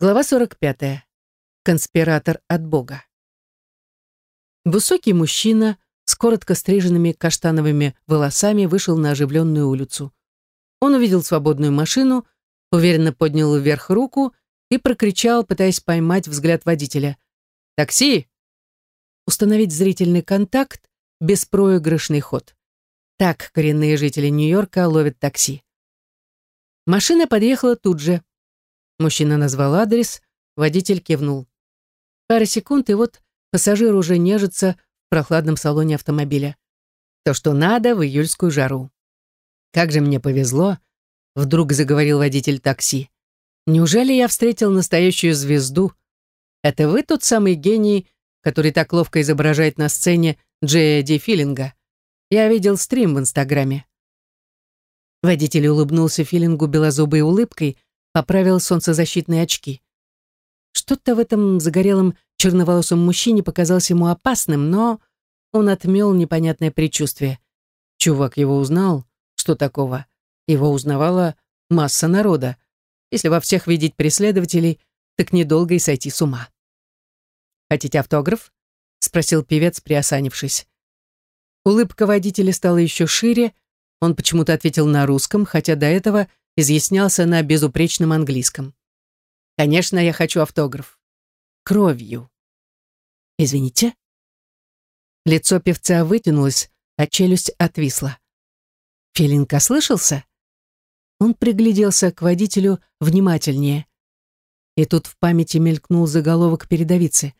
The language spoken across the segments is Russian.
Глава 45. Конспиратор от Бога. Высокий мужчина с коротко стриженными каштановыми волосами вышел на оживленную улицу. Он увидел свободную машину, уверенно поднял вверх руку и прокричал, пытаясь поймать взгляд водителя. «Такси!» Установить зрительный контакт – беспроигрышный ход. Так коренные жители Нью-Йорка ловят такси. Машина подъехала тут же – Мужчина назвал адрес, водитель кивнул. Пара секунд, и вот пассажир уже нежится в прохладном салоне автомобиля. То, что надо в июльскую жару. «Как же мне повезло», — вдруг заговорил водитель такси. «Неужели я встретил настоящую звезду? Это вы тот самый гений, который так ловко изображает на сцене Джея Ди Филлинга? Я видел стрим в Инстаграме». Водитель улыбнулся Филлингу белозубой улыбкой, поправил солнцезащитные очки. Что-то в этом загорелом черноволосом мужчине показалось ему опасным, но он отмел непонятное предчувствие. Чувак его узнал, что такого. Его узнавала масса народа. Если во всех видеть преследователей, так недолго и сойти с ума. «Хотите автограф?» — спросил певец, приосанившись. Улыбка водителя стала еще шире, он почему-то ответил на русском, хотя до этого изъяснялся на безупречном английском. «Конечно, я хочу автограф. Кровью». «Извините?» Лицо певца вытянулось, а челюсть отвисла. Филинг ослышался? Он пригляделся к водителю внимательнее. И тут в памяти мелькнул заголовок передовицы.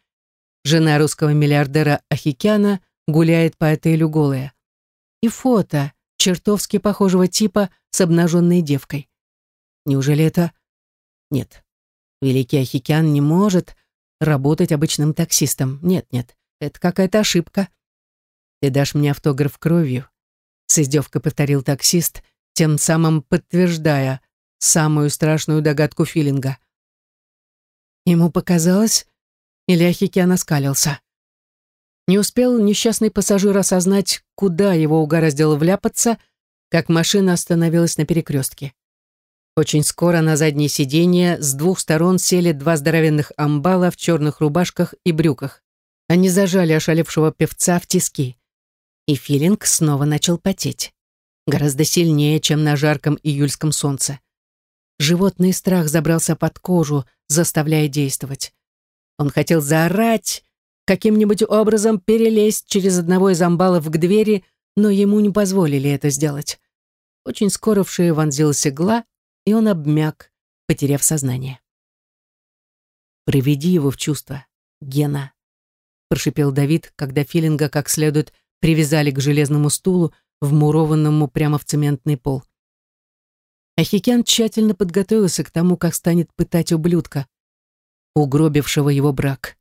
Жена русского миллиардера Ахикяна гуляет по отелю голая. И фото чертовски похожего типа с обнаженной девкой. Неужели это... Нет. Великий Ахикян не может работать обычным таксистом. Нет, нет, это какая-то ошибка. Ты дашь мне автограф кровью? С издевкой повторил таксист, тем самым подтверждая самую страшную догадку Филинга. Ему показалось, или Ахикян оскалился. Не успел несчастный пассажир осознать, куда его угораздило вляпаться, как машина остановилась на перекрестке. Очень скоро на заднее сиденье с двух сторон сели два здоровенных амбала в черных рубашках и брюках. Они зажали ошалевшего певца в тиски. И Филинг снова начал потеть. Гораздо сильнее, чем на жарком июльском солнце. Животный страх забрался под кожу, заставляя действовать. Он хотел заорать, каким-нибудь образом перелезть через одного из амбалов к двери, но ему не позволили это сделать. Очень скоро в шею вонзилась игла, и он обмяк, потеряв сознание. «Приведи его в чувство, Гена», — прошипел Давид, когда Филинга как следует привязали к железному стулу, вмурованному прямо в цементный пол. Ахикян тщательно подготовился к тому, как станет пытать ублюдка, угробившего его брак.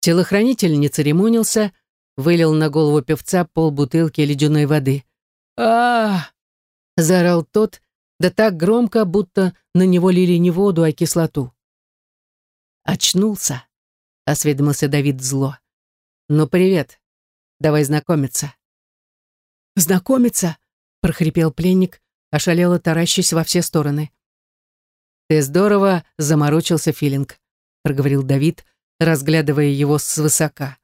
Телохранитель не церемонился, вылил на голову певца полбутылки ледяной воды. а, заорал тот, да так громко, будто на него лили не воду, а кислоту. «Очнулся», — осведомился Давид зло. «Ну, привет. Давай знакомиться». «Знакомиться?» — прохрипел пленник, ошалело таращась во все стороны. «Ты здорово заморочился, Филинг», — проговорил Давид, разглядывая его свысока.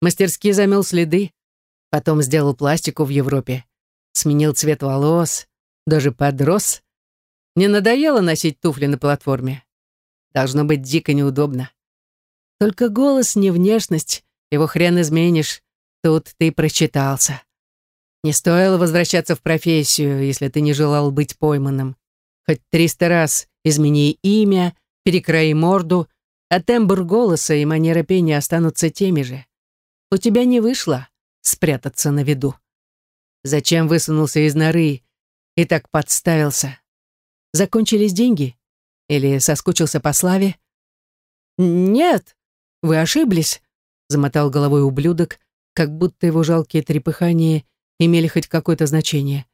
Мастерски замел следы, потом сделал пластику в Европе, сменил цвет волос, даже подрос. Не надоело носить туфли на платформе? Должно быть дико неудобно. Только голос не внешность, его хрен изменишь. Тут ты прочитался. Не стоило возвращаться в профессию, если ты не желал быть пойманным. Хоть триста раз измени имя, перекрои морду, а тембр голоса и манера пения останутся теми же. У тебя не вышло спрятаться на виду. Зачем высунулся из норы, и так подставился. Закончились деньги? Или соскучился по славе? Нет, вы ошиблись, замотал головой ублюдок, как будто его жалкие трепыхания имели хоть какое-то значение.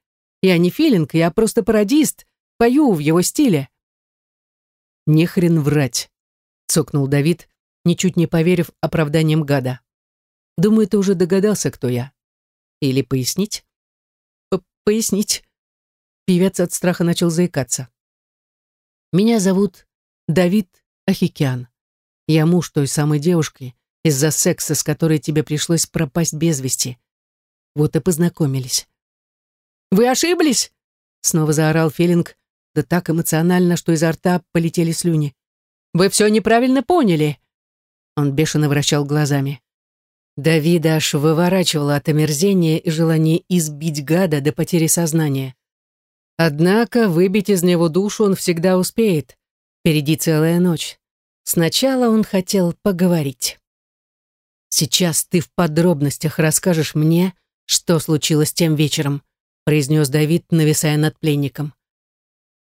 Я не филинг, я просто пародист, пою в его стиле. Не хрен врать, цокнул Давид, ничуть не поверив оправданиям гада. Думаю, ты уже догадался, кто я. Или пояснить? Пояснить. Певец от страха начал заикаться. «Меня зовут Давид Ахикян. Я муж той самой девушки, из-за секса, с которой тебе пришлось пропасть без вести. Вот и познакомились. «Вы ошиблись?» Снова заорал Филинг, да так эмоционально, что изо рта полетели слюни. «Вы все неправильно поняли!» Он бешено вращал глазами. Давида аж выворачивало от омерзения и желания избить гада до потери сознания. Однако выбить из него душу он всегда успеет. Впереди целая ночь. Сначала он хотел поговорить. «Сейчас ты в подробностях расскажешь мне, что случилось тем вечером», произнес Давид, нависая над пленником.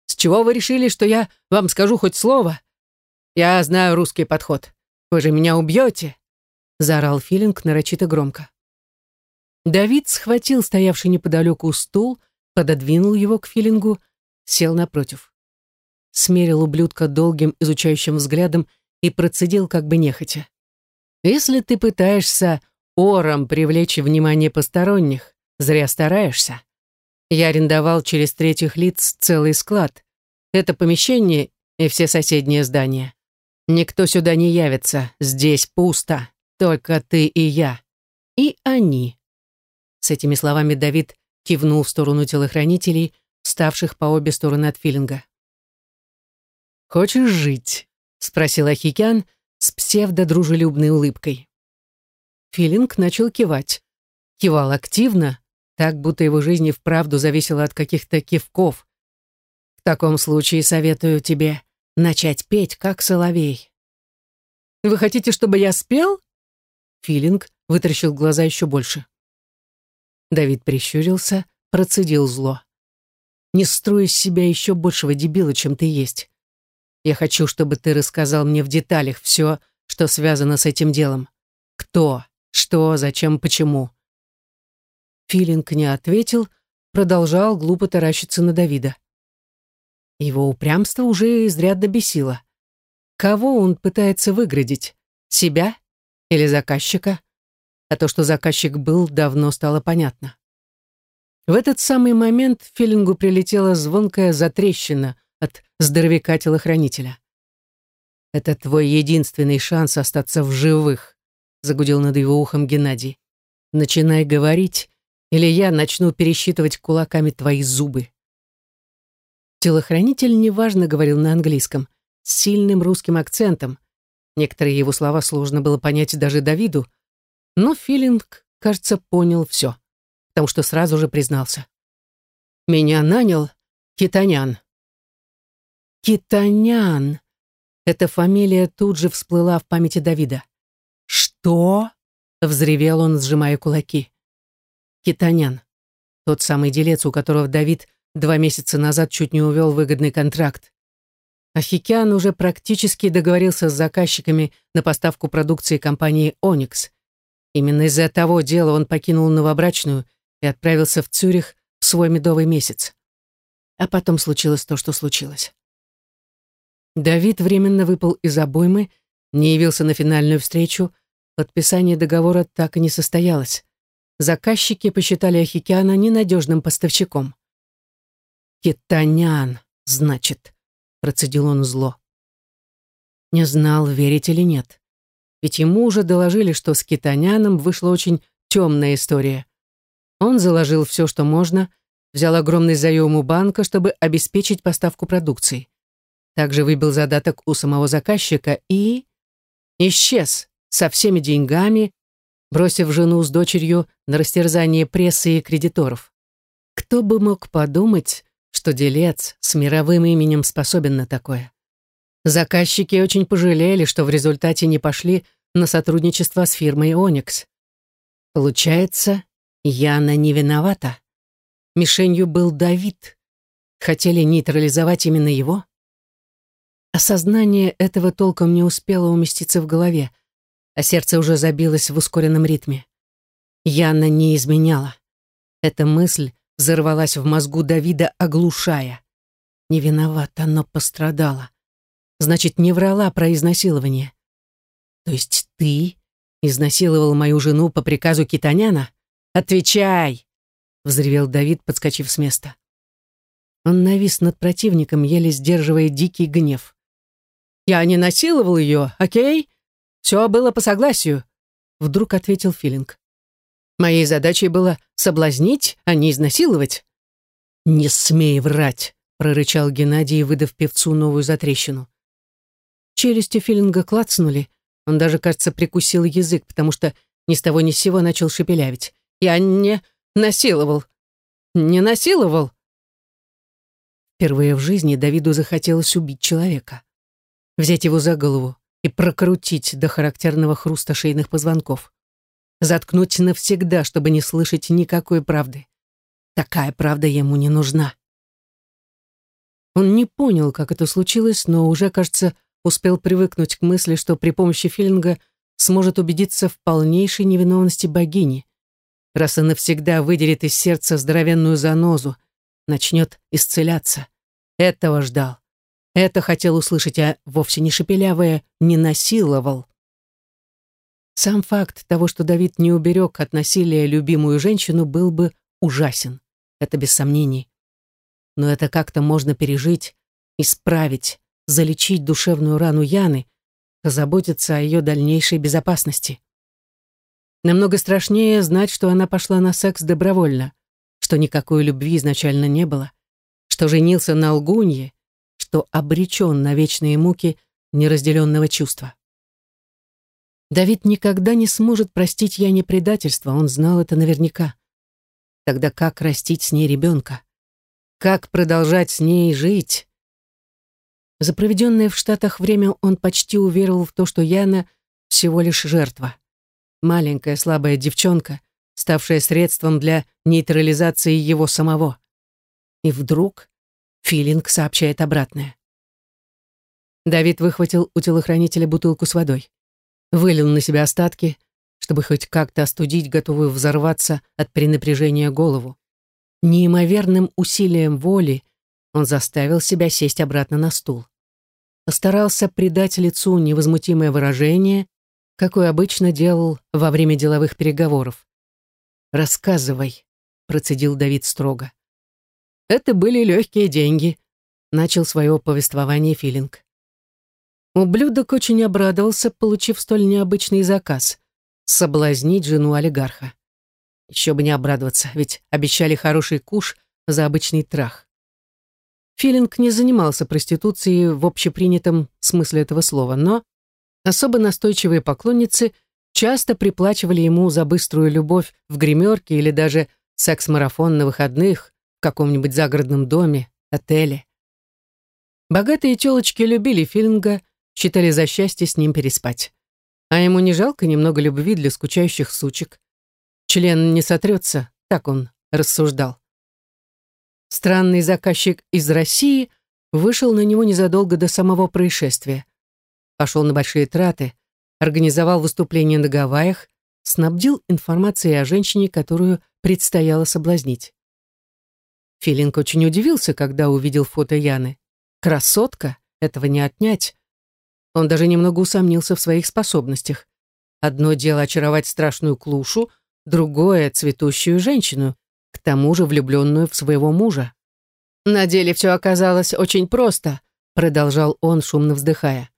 «С чего вы решили, что я вам скажу хоть слово? Я знаю русский подход. Вы же меня убьете!» Заорал Филинг нарочито громко. Давид схватил стоявший неподалеку стул, пододвинул его к Филингу, сел напротив. Смерил ублюдка долгим изучающим взглядом и процедил как бы нехотя. «Если ты пытаешься ором привлечь внимание посторонних, зря стараешься. Я арендовал через третьих лиц целый склад. Это помещение и все соседние здания. Никто сюда не явится, здесь пусто. Только ты и я. И они. С этими словами Давид кивнул в сторону телохранителей, ставших по обе стороны от филинга. «Хочешь жить?» — спросил Ахикян с псевдодружелюбной улыбкой. Филинг начал кивать. Кивал активно, так будто его жизнь и вправду зависела от каких-то кивков. В таком случае советую тебе начать петь, как соловей. «Вы хотите, чтобы я спел?» Филинг вытаращил глаза еще больше. Давид прищурился, процедил зло. «Не строй из себя еще большего дебила, чем ты есть. Я хочу, чтобы ты рассказал мне в деталях все, что связано с этим делом. Кто, что, зачем, почему». Филинг не ответил, продолжал глупо таращиться на Давида. Его упрямство уже изрядно бесило. Кого он пытается выградить? Себя или заказчика? А то, что заказчик был, давно стало понятно. В этот самый момент Филингу прилетела звонкая затрещина от здоровяка-телохранителя. «Это твой единственный шанс остаться в живых», — загудел над его ухом Геннадий. «Начинай говорить, или я начну пересчитывать кулаками твои зубы». Телохранитель неважно говорил на английском, с сильным русским акцентом, Некоторые его слова сложно было понять даже Давиду, но Филинг, кажется, понял все, потому что сразу же признался. «Меня нанял Китанян». «Китанян!» Эта фамилия тут же всплыла в памяти Давида. «Что?» — взревел он, сжимая кулаки. «Китанян. Тот самый делец, у которого Давид два месяца назад чуть не увел выгодный контракт. Ахикян уже практически договорился с заказчиками на поставку продукции компании «Оникс». Именно из-за того дела он покинул новобрачную и отправился в Цюрих в свой медовый месяц. А потом случилось то, что случилось. Давид временно выпал из обоймы, не явился на финальную встречу, подписание договора так и не состоялось. Заказчики посчитали Ахикяна ненадежным поставщиком. «Китанян, значит», процедил он зло. Не знал, верить или нет. Ведь ему уже доложили, что с китаняном вышла очень темная история. Он заложил все, что можно, взял огромный заем у банка, чтобы обеспечить поставку продукции. Также выбил задаток у самого заказчика и... исчез со всеми деньгами, бросив жену с дочерью на растерзание прессы и кредиторов. Кто бы мог подумать, что делец с мировым именем способен на такое. Заказчики очень пожалели, что в результате не пошли на сотрудничество с фирмой «Оникс». Получается, Яна не виновата. Мишенью был Давид. Хотели нейтрализовать именно его? Осознание этого толком не успело уместиться в голове, а сердце уже забилось в ускоренном ритме. Яна не изменяла. Эта мысль взорвалась в мозгу Давида, оглушая. Не виновата, но пострадала. Значит, не врала про изнасилование. То есть ты изнасиловал мою жену по приказу Китаняна? Отвечай! Взревел Давид, подскочив с места. Он навис над противником, еле сдерживая дикий гнев. Я не насиловал ее, окей? Все было по согласию», — вдруг ответил Филинг. «Моей задачей было соблазнить, а не изнасиловать». «Не смей врать», — прорычал Геннадий, выдав певцу новую затрещину. Челюсти Филинга клацнули, он даже, кажется, прикусил язык, потому что ни с того ни с сего начал шепелявить. «Я не насиловал! Не насиловал!» Впервые в жизни Давиду захотелось убить человека. Взять его за голову и прокрутить до характерного хруста шейных позвонков. Заткнуть навсегда, чтобы не слышать никакой правды. Такая правда ему не нужна. Он не понял, как это случилось, но уже, кажется, успел привыкнуть к мысли, что при помощи филинга сможет убедиться в полнейшей невиновности богини, раз и навсегда выделит из сердца здоровенную занозу, начнет исцеляться. Этого ждал. Это хотел услышать, а вовсе не шепелявое «не насиловал». Сам факт того, что Давид не уберег от насилия любимую женщину, был бы ужасен. Это без сомнений. Но это как-то можно пережить, исправить, залечить душевную рану Яны, позаботиться о ее дальнейшей безопасности. Намного страшнее знать, что она пошла на секс добровольно, что никакой любви изначально не было, что женился на лгунье, что обречен на вечные муки неразделенного чувства. Давид никогда не сможет простить Яне предательство, он знал это наверняка. Тогда как растить с ней ребенка? Как продолжать с ней жить? За проведенное в Штатах время он почти уверовал в то, что Яна всего лишь жертва. Маленькая слабая девчонка, ставшая средством для нейтрализации его самого. И вдруг Филинг сообщает обратное. Давид выхватил у телохранителя бутылку с водой. Вылил на себя остатки, чтобы хоть как-то остудить готовую взорваться от перенапряжения голову. Неимоверным усилием воли он заставил себя сесть обратно на стул постарался придать лицу невозмутимое выражение, какое обычно делал во время деловых переговоров. «Рассказывай», — процедил Давид строго. «Это были легкие деньги», — начал свое повествование Филинг. Ублюдок очень обрадовался, получив столь необычный заказ — соблазнить жену олигарха. Еще бы не обрадоваться, ведь обещали хороший куш за обычный трах. Филинг не занимался проституцией в общепринятом смысле этого слова, но особо настойчивые поклонницы часто приплачивали ему за быструю любовь в гримерке или даже секс-марафон на выходных в каком-нибудь загородном доме, отеле. Богатые телочки любили Филинга, считали за счастье с ним переспать. А ему не жалко немного любви для скучающих сучек. Член не сотрется, так он рассуждал. Странный заказчик из России вышел на него незадолго до самого происшествия. Пошел на большие траты, организовал выступление на Гавайях, снабдил информацией о женщине, которую предстояло соблазнить. Филинг очень удивился, когда увидел фото Яны. Красотка, этого не отнять. Он даже немного усомнился в своих способностях. Одно дело очаровать страшную клушу, другое — цветущую женщину, к тому же влюбленную в своего мужа. «На деле все оказалось очень просто», — продолжал он, шумно вздыхая.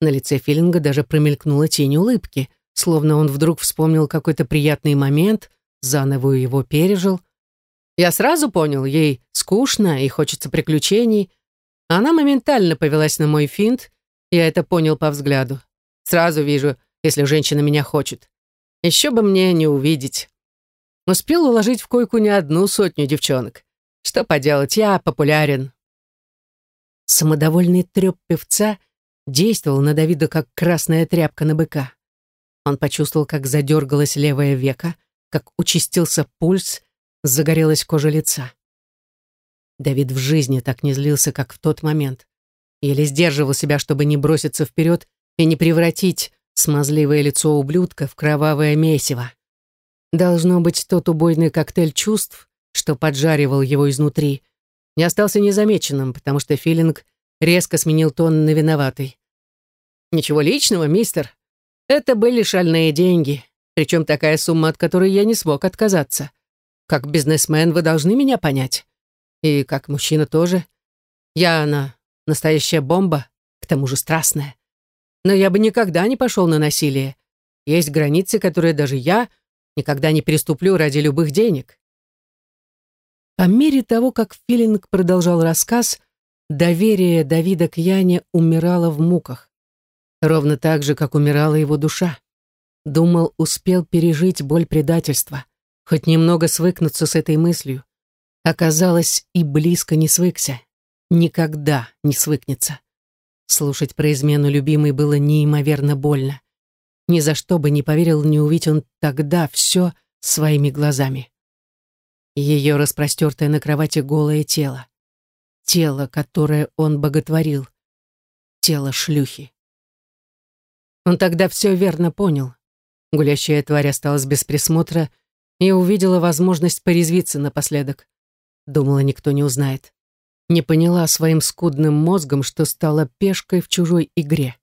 На лице Филинга даже промелькнула тень улыбки, словно он вдруг вспомнил какой-то приятный момент, заново его пережил. Я сразу понял, ей скучно и хочется приключений. Она моментально повелась на мой финт, я это понял по взгляду. Сразу вижу, если женщина меня хочет. Еще бы мне не увидеть. Успел уложить в койку не одну сотню девчонок. Что поделать, я популярен. Самодовольный треп певца действовал на Давида как красная тряпка на быка. Он почувствовал, как задергалось левое веко, как участился пульс, загорелась кожа лица. Давид в жизни так не злился, как в тот момент. Еле сдерживал себя, чтобы не броситься вперед и не превратить смазливое лицо ублюдка в кровавое месиво. Должно быть, тот убойный коктейль чувств, что поджаривал его изнутри, не остался незамеченным, потому что Филинг резко сменил тон на виноватый. «Ничего личного, мистер. Это были шальные деньги, причем такая сумма, от которой я не смог отказаться. Как бизнесмен вы должны меня понять. И как мужчина тоже. Я она настоящая бомба, к тому же страстная. Но я бы никогда не пошел на насилие. Есть границы, которые даже я никогда не переступлю ради любых денег. По мере того, как Филинг продолжал рассказ, доверие Давида к Яне умирало в муках. Ровно так же, как умирала его душа. Думал, успел пережить боль предательства, хоть немного свыкнуться с этой мыслью. Оказалось, и близко не свыкся. Никогда не свыкнется. Слушать про измену любимой было неимоверно больно. Ни за что бы не поверил, не увидеть он тогда все своими глазами. Ее распростертое на кровати голое тело. Тело, которое он боготворил. Тело шлюхи. Он тогда все верно понял. Гулящая тварь осталась без присмотра и увидела возможность порезвиться напоследок. Думала, никто не узнает. Не поняла своим скудным мозгом, что стала пешкой в чужой игре.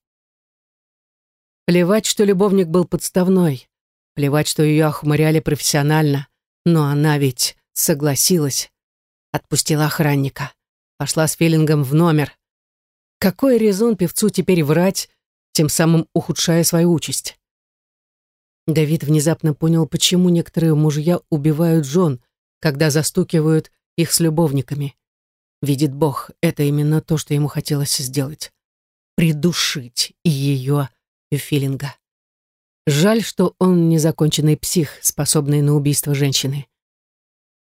Плевать, что любовник был подставной. Плевать, что ее охмуряли профессионально. Но она ведь согласилась. Отпустила охранника. Пошла с Филингом в номер. Какой резон певцу теперь врать, тем самым ухудшая свою участь? Давид внезапно понял, почему некоторые мужья убивают жен, когда застукивают их с любовниками. Видит Бог, это именно то, что ему хотелось сделать. Придушить ее, и Филинга. Жаль, что он незаконченный псих, способный на убийство женщины.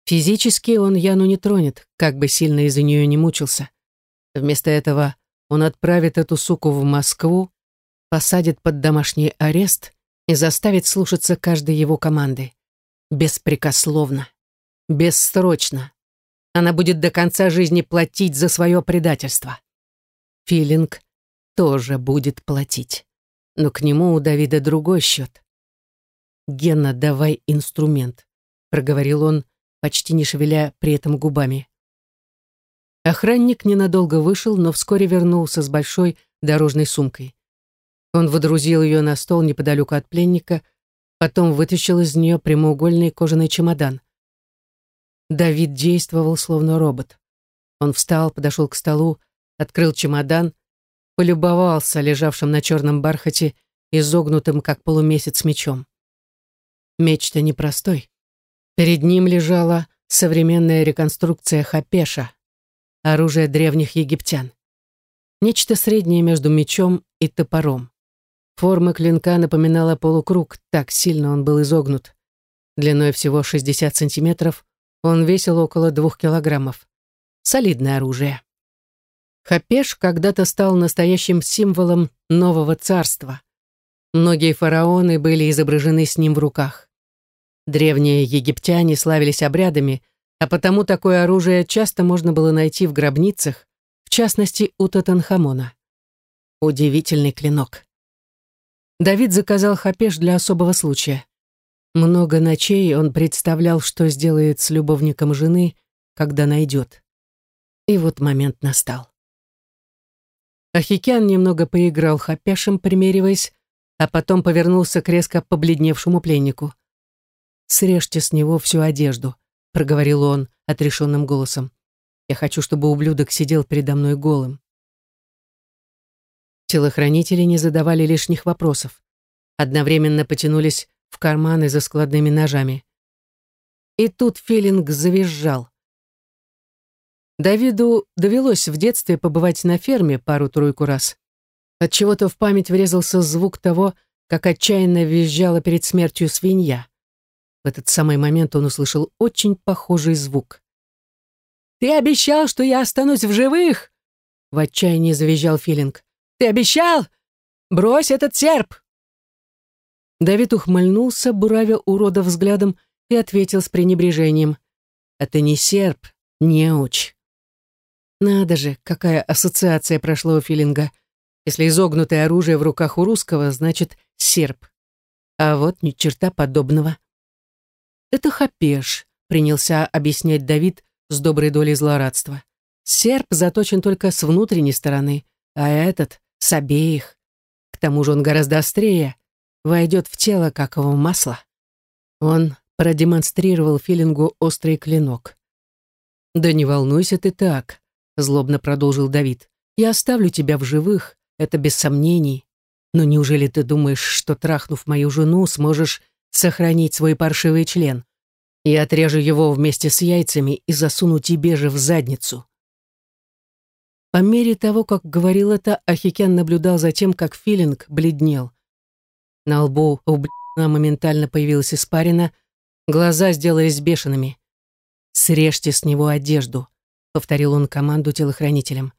Физически он Яну не тронет, как бы сильно из-за нее не мучился. Вместо этого он отправит эту суку в Москву, посадит под домашний арест и заставит слушаться каждой его команды. Беспрекословно. Бессрочно. Она будет до конца жизни платить за свое предательство. Филинг тоже будет платить. Но к нему у Давида другой счет. «Гена, давай инструмент», — проговорил он, почти не шевеля при этом губами. Охранник ненадолго вышел, но вскоре вернулся с большой дорожной сумкой. Он водрузил ее на стол неподалеку от пленника, потом вытащил из нее прямоугольный кожаный чемодан. Давид действовал словно робот. Он встал, подошел к столу, открыл чемодан, полюбовался лежавшим на черном бархате, изогнутым, как полумесяц, мечом. Меч-то непростой. Перед ним лежала современная реконструкция хапеша, оружие древних египтян. Нечто среднее между мечом и топором. Форма клинка напоминала полукруг, так сильно он был изогнут. Длиной всего 60 сантиметров, он весил около двух килограммов. Солидное оружие. Хапеш когда-то стал настоящим символом нового царства. Многие фараоны были изображены с ним в руках. Древние египтяне славились обрядами, а потому такое оружие часто можно было найти в гробницах, в частности у Тутанхамона. Удивительный клинок. Давид заказал хапеш для особого случая. Много ночей он представлял, что сделает с любовником жены, когда найдет. И вот момент настал. Ахикян немного поиграл хапешем, примериваясь, а потом повернулся к резко побледневшему пленнику. «Срежьте с него всю одежду», — проговорил он отрешенным голосом. «Я хочу, чтобы ублюдок сидел передо мной голым». Телохранители не задавали лишних вопросов. Одновременно потянулись в карманы за складными ножами. И тут Филинг завизжал. Давиду довелось в детстве побывать на ферме пару-тройку раз. Отчего-то в память врезался звук того, как отчаянно визжала перед смертью свинья. В этот самый момент он услышал очень похожий звук. «Ты обещал, что я останусь в живых!» В отчаянии завизжал Филинг. «Ты обещал? Брось этот серп!» Давид ухмыльнулся, буравя урода взглядом, и ответил с пренебрежением. «Это не серп, неуч». Надо же, какая ассоциация прошла у Филинга. Если изогнутое оружие в руках у русского, значит серп. А вот ни черта подобного. «Это хапеш», — принялся объяснять Давид с доброй долей злорадства. «Серп заточен только с внутренней стороны, а этот — с обеих. К тому же он гораздо острее, войдет в тело, как его масло. Он продемонстрировал Филингу острый клинок. «Да не волнуйся ты так», — злобно продолжил Давид. «Я оставлю тебя в живых, это без сомнений. Но неужели ты думаешь, что, трахнув мою жену, сможешь сохранить свой паршивый член? Я отрежу его вместе с яйцами и засуну тебе же в задницу. По мере того, как говорил это, Ахикен наблюдал за тем, как Филинг бледнел. На лбу у блядна моментально появилась испарина, глаза сделались бешеными. «Срежьте с него одежду», — повторил он команду телохранителям.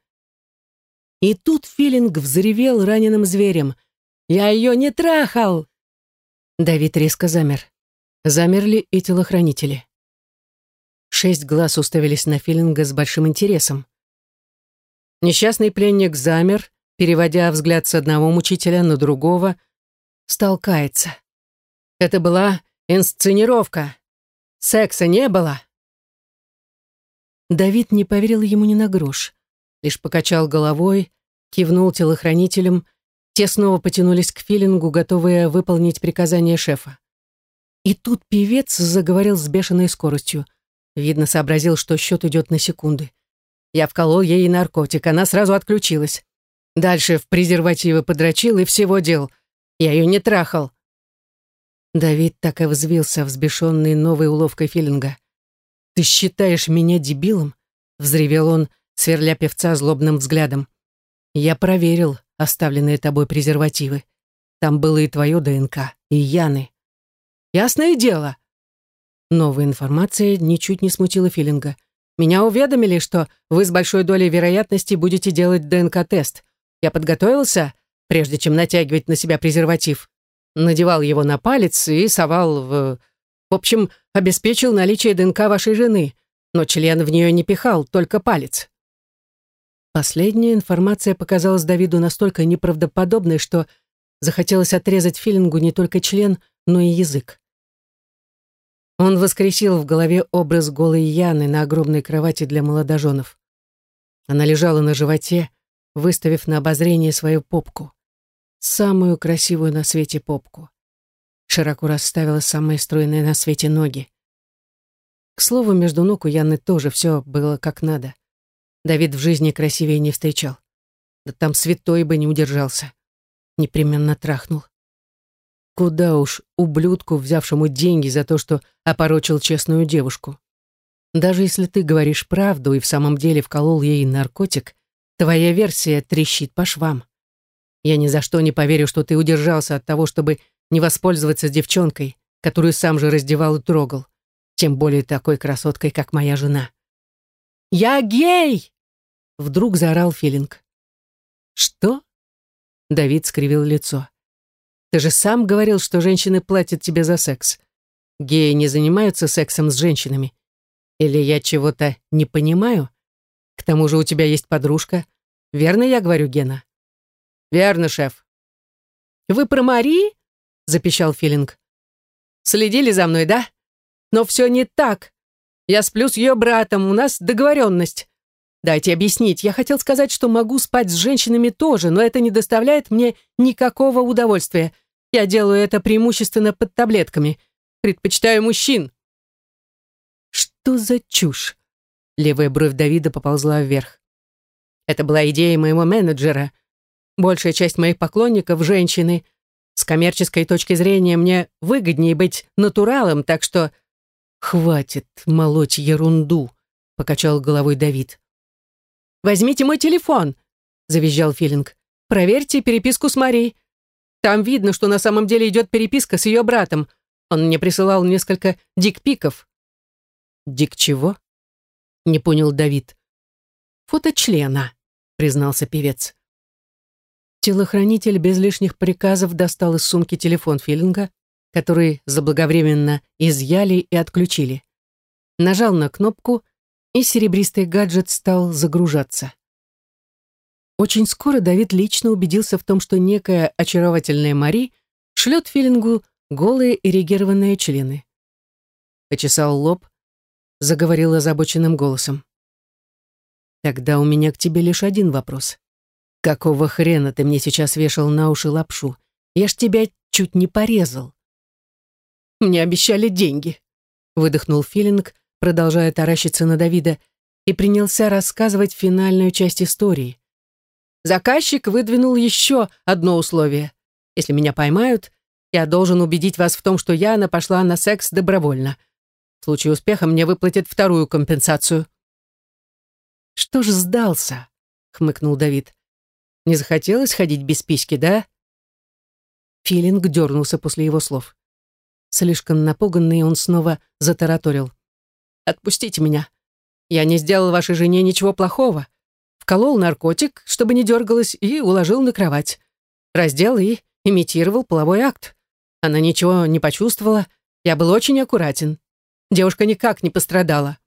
И тут Филинг взревел раненым зверем. «Я ее не трахал!» Давид резко замер. Замерли и телохранители. Шесть глаз уставились на Филинга с большим интересом. Несчастный пленник замер, переводя взгляд с одного мучителя на другого, стал каяться. Это была инсценировка. Секса не было. Давид не поверил ему ни на грош, лишь покачал головой, кивнул телохранителям, те снова потянулись к филингу, готовые выполнить приказание шефа. И тут певец заговорил с бешеной скоростью. Видно, сообразил, что счет идет на секунды. Я вколол ей наркотик, она сразу отключилась. Дальше в презервативы подрочил и всего дел. Я ее не трахал. Давид так и взвился, взбешенный новой уловкой филинга. «Ты считаешь меня дебилом?» — взревел он, сверля певца злобным взглядом. «Я проверил оставленные тобой презервативы. Там было и твое ДНК, и Яны. Ясное дело!» Новая информация ничуть не смутила Филинга. Меня уведомили, что вы с большой долей вероятности будете делать ДНК-тест. Я подготовился, прежде чем натягивать на себя презерватив. Надевал его на палец и совал в... В общем, обеспечил наличие ДНК вашей жены, но член в нее не пихал, только палец. Последняя информация показалась Давиду настолько неправдоподобной, что захотелось отрезать филингу не только член, но и язык. Он воскресил в голове образ голой Яны на огромной кровати для молодоженов. Она лежала на животе, выставив на обозрение свою попку. Самую красивую на свете попку. Широко расставила самые стройные на свете ноги. К слову, между ног у Яны тоже все было как надо. Давид в жизни красивее не встречал. Да там святой бы не удержался. Непременно трахнул. Куда уж ублюдку, взявшему деньги за то, что опорочил честную девушку. Даже если ты говоришь правду и в самом деле вколол ей наркотик, твоя версия трещит по швам. Я ни за что не поверю, что ты удержался от того, чтобы не воспользоваться девчонкой, которую сам же раздевал и трогал, тем более такой красоткой, как моя жена. «Я гей!» — вдруг заорал Филинг. «Что?» — Давид скривил лицо. Ты же сам говорил, что женщины платят тебе за секс. Геи не занимаются сексом с женщинами. Или я чего-то не понимаю? К тому же у тебя есть подружка. Верно я говорю, Гена? Верно, шеф. Вы про Мари? Запищал Филинг. Следили за мной, да? Но все не так. Я сплю с ее братом, у нас договоренность. Дайте объяснить. Я хотел сказать, что могу спать с женщинами тоже, но это не доставляет мне никакого удовольствия. Я делаю это преимущественно под таблетками. Предпочитаю мужчин». «Что за чушь?» Левая бровь Давида поползла вверх. «Это была идея моего менеджера. Большая часть моих поклонников — женщины. С коммерческой точки зрения мне выгоднее быть натуралом, так что...» «Хватит молоть ерунду», — покачал головой Давид. «Возьмите мой телефон», — завизжал Филинг. «Проверьте переписку с Марией. Там видно, что на самом деле идет переписка с ее братом. Он мне присылал несколько дикпиков». «Дик чего?» — не понял Давид. «Фото члена», — признался певец. Телохранитель без лишних приказов достал из сумки телефон Филинга, который заблаговременно изъяли и отключили. Нажал на кнопку, и серебристый гаджет стал загружаться. Очень скоро Давид лично убедился в том, что некая очаровательная Мари шлет Филингу голые эрегированные члены. Почесал лоб, заговорил озабоченным голосом. «Тогда у меня к тебе лишь один вопрос. Какого хрена ты мне сейчас вешал на уши лапшу? Я ж тебя чуть не порезал». «Мне обещали деньги», — выдохнул Филинг, продолжая таращиться на Давида, и принялся рассказывать финальную часть истории. Заказчик выдвинул еще одно условие. Если меня поймают, я должен убедить вас в том, что Яна пошла на секс добровольно. В случае успеха мне выплатят вторую компенсацию». «Что ж сдался?» — хмыкнул Давид. «Не захотелось ходить без письки, да?» Филинг дернулся после его слов. Слишком напуганный, он снова затараторил. «Отпустите меня. Я не сделал вашей жене ничего плохого. Вколол наркотик, чтобы не дергалась, и уложил на кровать. Раздел и имитировал половой акт. Она ничего не почувствовала. Я был очень аккуратен. Девушка никак не пострадала».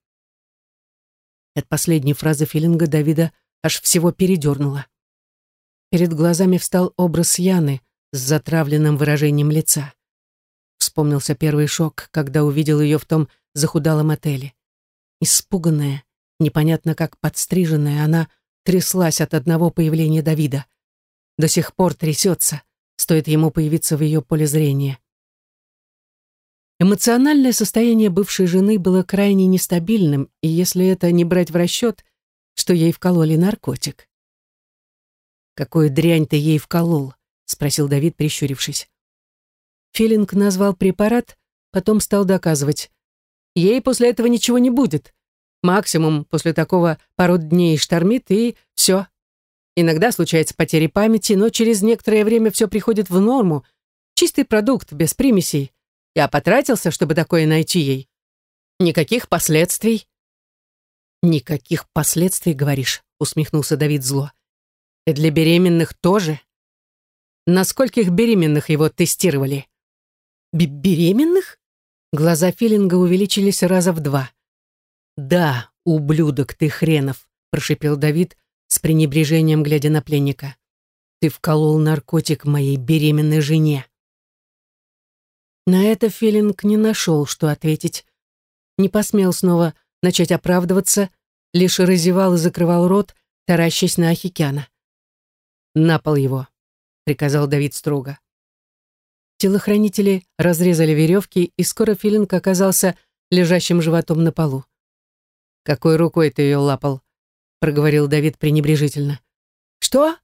От последней фразы Филинга Давида аж всего передернуло. Перед глазами встал образ Яны с затравленным выражением лица. Вспомнился первый шок, когда увидел ее в том захудалом отеле. Испуганная, непонятно как подстриженная, она тряслась от одного появления Давида. До сих пор трясется, стоит ему появиться в ее поле зрения. Эмоциональное состояние бывшей жены было крайне нестабильным, и если это не брать в расчет, что ей вкололи наркотик. «Какую дрянь ты ей вколол?» — спросил Давид, прищурившись. Филинг назвал препарат, потом стал доказывать. Ей после этого ничего не будет. Максимум после такого пару дней штормит, и все. Иногда случается потеря памяти, но через некоторое время все приходит в норму. Чистый продукт, без примесей. Я потратился, чтобы такое найти ей. Никаких последствий. Никаких последствий, говоришь, усмехнулся Давид зло. И для беременных тоже. На скольких беременных его тестировали? Б беременных? Глаза Филинга увеличились раза в два. «Да, ублюдок ты хренов», — прошипел Давид с пренебрежением, глядя на пленника. «Ты вколол наркотик моей беременной жене». На это Филинг не нашел, что ответить. Не посмел снова начать оправдываться, лишь разевал и закрывал рот, таращась на Ахикяна. «На пол его», — приказал Давид строго. Телохранители разрезали веревки, и скоро Филинг оказался лежащим животом на полу. «Какой рукой ты ее лапал?» — проговорил Давид пренебрежительно. «Что?»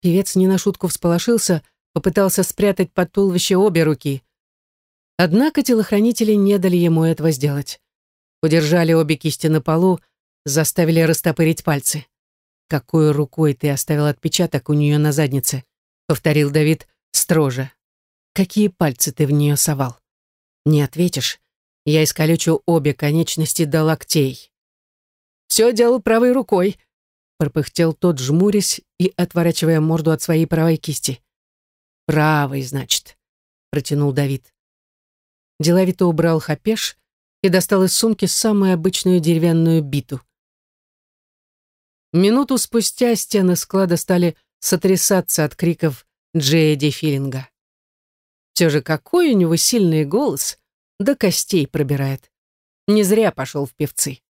Певец не на шутку всполошился, попытался спрятать под туловище обе руки. Однако телохранители не дали ему этого сделать. Удержали обе кисти на полу, заставили растопырить пальцы. «Какой рукой ты оставил отпечаток у нее на заднице?» — повторил Давид строже. «Какие пальцы ты в нее совал?» «Не ответишь. Я искалечу обе конечности до локтей». «Все делал правой рукой», — пропыхтел тот, жмурясь и отворачивая морду от своей правой кисти. «Правой, значит», — протянул Давид деловито убрал хапеш и достал из сумки самую обычную деревянную биту. Минуту спустя стены склада стали сотрясаться от криков Джея Ди Филинга. Все же какой у него сильный голос, до костей пробирает. Не зря пошел в певцы.